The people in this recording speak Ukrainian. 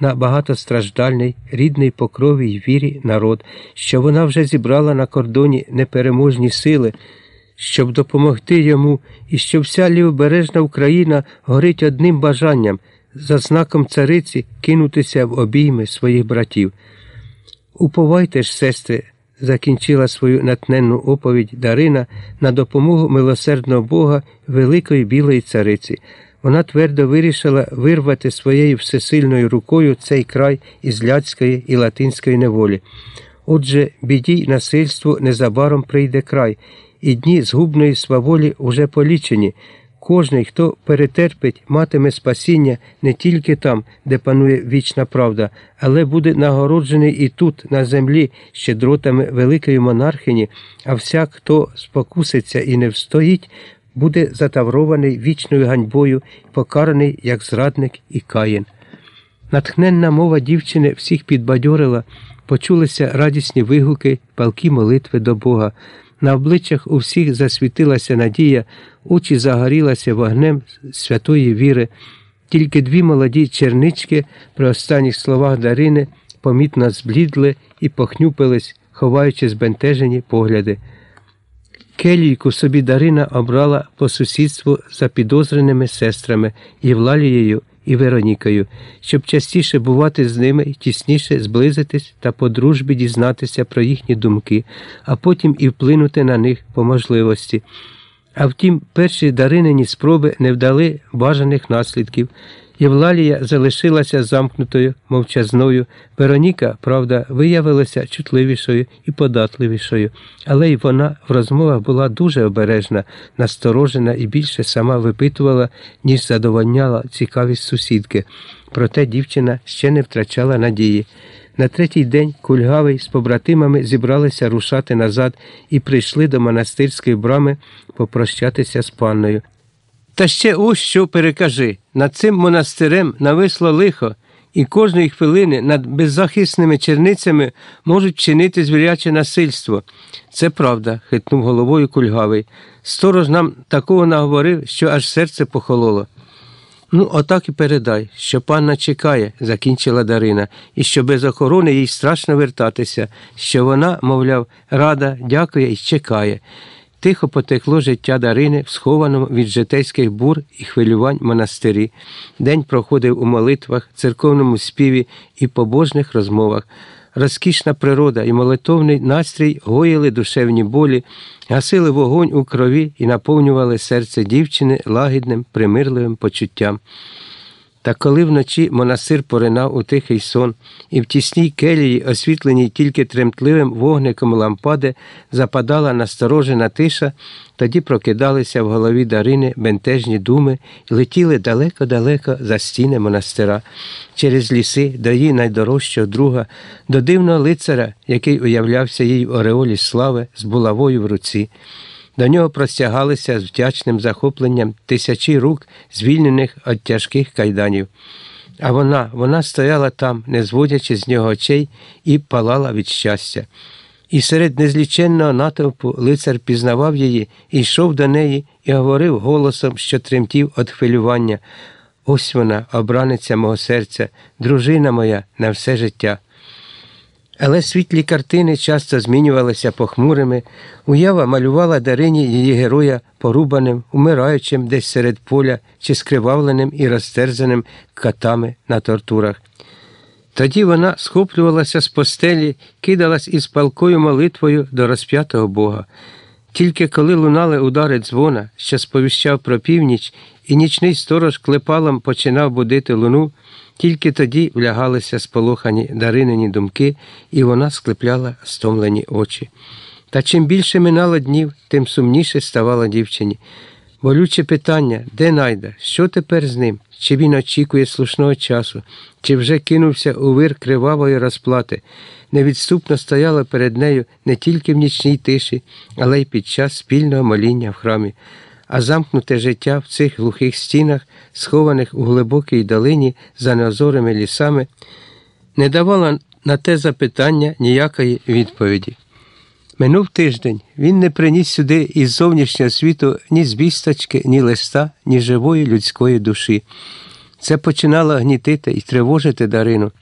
на багатостраждальний, рідний по крові й вірі народ, що вона вже зібрала на кордоні непереможні сили, щоб допомогти йому, і що вся лівобережна Україна горить одним бажанням за знаком цариці кинутися в обійми своїх братів. Уповайте ж, сестри, закінчила свою натненну оповідь Дарина на допомогу милосердного Бога Великої Білої Цариці. Вона твердо вирішила вирвати своєю всесильною рукою цей край із ляцької і латинської неволі. Отже, біді й насильству незабаром прийде край, і дні згубної сваволі уже полічені. Кожний, хто перетерпить, матиме спасіння не тільки там, де панує вічна правда, але буде нагороджений і тут, на землі, щедротами великої монархині, а всяк, хто спокуситься і не встоїть, буде затаврований вічною ганьбою покараний як зрадник і каїн. Натхненна мова дівчини всіх підбадьорила, почулися радісні вигуки, палкі молитви до Бога. На обличчях у всіх засвітилася надія, очі загорілися вогнем святої віри. Тільки дві молоді чернички при останніх словах Дарини помітно зблідли і похнюпились, ховаючи збентежені погляди. Келійку собі Дарина обрала по сусідству за підозреними сестрами Євлалією і Веронікою, щоб частіше бувати з ними тісніше зблизитись та по дружбі дізнатися про їхні думки, а потім і вплинути на них по можливості. А втім, перші даринені спроби не вдали бажаних наслідків. Євлалія залишилася замкнутою, мовчазною. Вероніка, правда, виявилася чутливішою і податливішою, але й вона в розмовах була дуже обережна, насторожена і більше сама випитувала, ніж задовольняла цікавість сусідки. Проте дівчина ще не втрачала надії. На третій день кульгавий з побратимами зібралися рушати назад і прийшли до монастирської брами попрощатися з панною. Та ще ось що перекажи над цим монастирем нависло лихо, і кожної хвилини над беззахисними черницями можуть чинити звіряче насильство. Це правда, хитнув головою кульгавий. Сторож нам такого наговорив, що аж серце похололо. Ну, отак і передай, що панна чекає, закінчила Дарина, і що без охорони їй страшно вертатися, що вона, мовляв, рада, дякує і чекає. Тихо потекло життя Дарини в схованому від житейських бур і хвилювань монастирі. День проходив у молитвах, церковному співі і побожних розмовах. Розкішна природа і молитовний настрій гоїли душевні болі, гасили вогонь у крові і наповнювали серце дівчини лагідним, примирливим почуттям. Та коли вночі монастир поринав у тихий сон, і в тісній келії, освітленій тільки тремтливим вогником лампади, западала насторожена тиша, тоді прокидалися в голові Дарини бентежні думи і летіли далеко-далеко за стіни монастира, через ліси до її найдорожчого друга, до дивного лицаря, який уявлявся їй в ореолі слави з булавою в руці. До нього простягалися з вдячним захопленням тисячі рук, звільнених від тяжких кайданів. А вона, вона стояла там, не зводячи з нього очей, і палала від щастя. І серед незліченного натовпу лицар пізнавав її, і йшов до неї і говорив голосом, що тремтів від хвилювання. Ось вона, обраниця мого серця, дружина моя на все життя. Але світлі картини часто змінювалися похмурими, уява малювала Дарині її героя порубаним, умираючим десь серед поля чи скривавленим і розтерзаним катами на тортурах. Тоді вона схоплювалася з постелі, кидалась із палкою молитвою до розп'ятого Бога. Тільки коли лунали удари дзвона, що сповіщав про північ, і нічний сторож клепалом починав будити луну, тільки тоді влягалися сполохані даринені думки, і вона склепляла стомлені очі. Та чим більше минало днів, тим сумніше ставало дівчині. Болюче питання, де найда, що тепер з ним? Чи він очікує слушного часу, чи вже кинувся у вир кривавої розплати, невідступно стояла перед нею не тільки в нічній тиші, але й під час спільного моління в храмі а замкнуте життя в цих глухих стінах, схованих у глибокій долині за неозорими лісами, не давало на те запитання ніякої відповіді. Минув тиждень він не приніс сюди із зовнішнього світу ні звісточки, ні листа, ні живої людської душі. Це починало гнітити і тривожити Дарину.